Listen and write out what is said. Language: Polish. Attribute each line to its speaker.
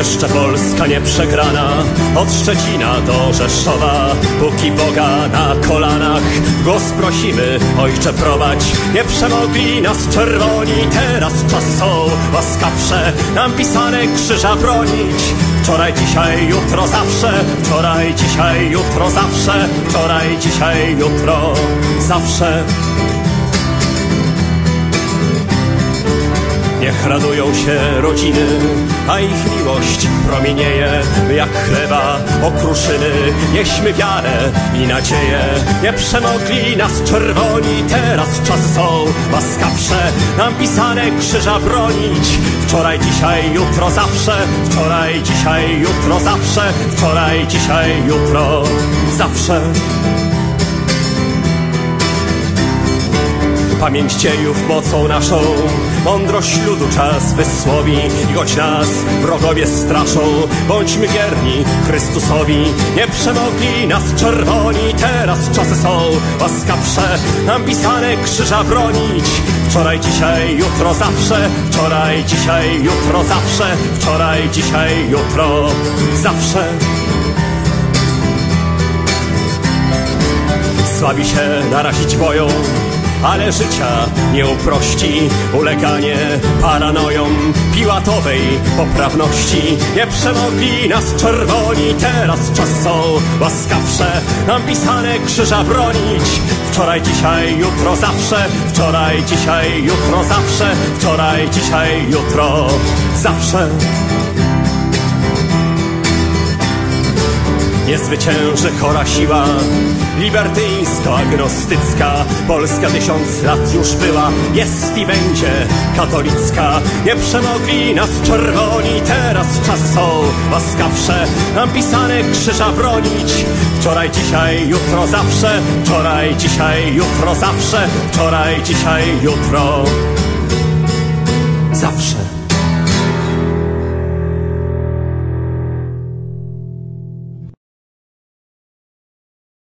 Speaker 1: jeszcze Polska nie przegrana. Od Szczecina do Rzeszowa. Póki Boga na kolanach. Głos prosimy, Ojcze prowadź. Nie przemogli nas czerwoni. Teraz czasy są łaskawsze. Nam pisane krzyża bronić. Wczoraj, dzisiaj, jutro, zawsze. Wczoraj, dzisiaj, jutro, zawsze. Wczoraj, dzisiaj, jutro, zawsze Niech radują się rodziny, a ich miłość promienieje jak chleba okruszyny. Nieśmy wiarę i nadzieję, nie przemogli nas czerwoni. Teraz czasy są łaskawsze, nam pisane krzyża bronić. Wczoraj, dzisiaj, jutro, zawsze, wczoraj, dzisiaj, jutro, zawsze, wczoraj, dzisiaj, jutro, zawsze. Pamięć dziejów mocą naszą, mądrość ludu czas wysłowi i choć nas wrogowie straszą, bądźmy wierni Chrystusowi. Nie przemogli nas czerwoni, teraz czasy są łaskawsze, nam pisane krzyża bronić. Wczoraj, dzisiaj, jutro, zawsze, wczoraj, dzisiaj, jutro, zawsze, wczoraj, dzisiaj, jutro, zawsze. Słabi się narazić boją, ale życia nie uprości uleganie paranojom piłatowej poprawności. Nie przemogli nas czerwoni, teraz czas są łaskawsze, nam pisane krzyża bronić. Wczoraj, dzisiaj, jutro, zawsze, wczoraj, dzisiaj, jutro, zawsze, wczoraj, dzisiaj, jutro, zawsze. Nie zwycięży chora siła libertyńsko-agnostycka. Polska tysiąc lat już była, jest i będzie katolicka. Nie przemogli nas czerwoni, teraz czas są łaskawsze. Nam pisane krzyża bronić. Wczoraj, dzisiaj, jutro, zawsze. Wczoraj, dzisiaj, jutro, zawsze. Wczoraj, dzisiaj, jutro.